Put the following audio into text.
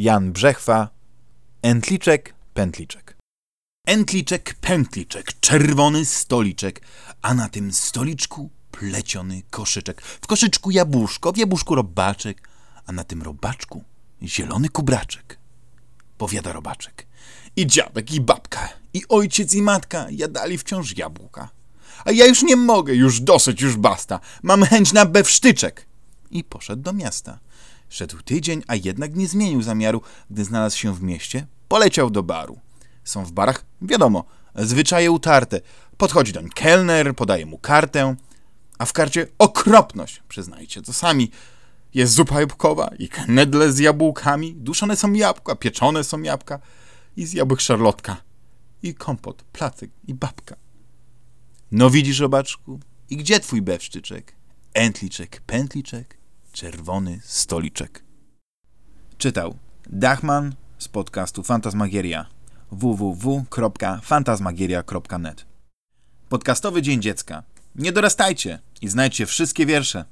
Jan Brzechwa, Entliczek, Pętliczek. Entliczek, pętliczek, czerwony stoliczek, a na tym stoliczku pleciony koszyczek. W koszyczku jabłuszko, w jabłuszku robaczek, a na tym robaczku zielony kubraczek. Powiada robaczek. I dziadek, i babka, i ojciec, i matka jadali wciąż jabłka. A ja już nie mogę, już dosyć, już basta. Mam chęć na bewsztyczek. I poszedł do miasta. Szedł tydzień, a jednak nie zmienił zamiaru. Gdy znalazł się w mieście, poleciał do baru. Są w barach, wiadomo, zwyczaje utarte. Podchodzi doń kelner, podaje mu kartę, a w karcie okropność, przyznajcie to sami. Jest zupa jabłkowa i knedle z jabłkami, duszone są jabłka, pieczone są jabłka i z jabłek szarlotka, i kompot, placek i babka. No widzisz, robaczku, i gdzie twój bewsztyczek? Entliczek, pętliczek, czerwony stoliczek. Czytał Dachman z podcastu Fantasmagieria www.fantasmagieria.net Podcastowy Dzień Dziecka. Nie dorastajcie i znajdźcie wszystkie wiersze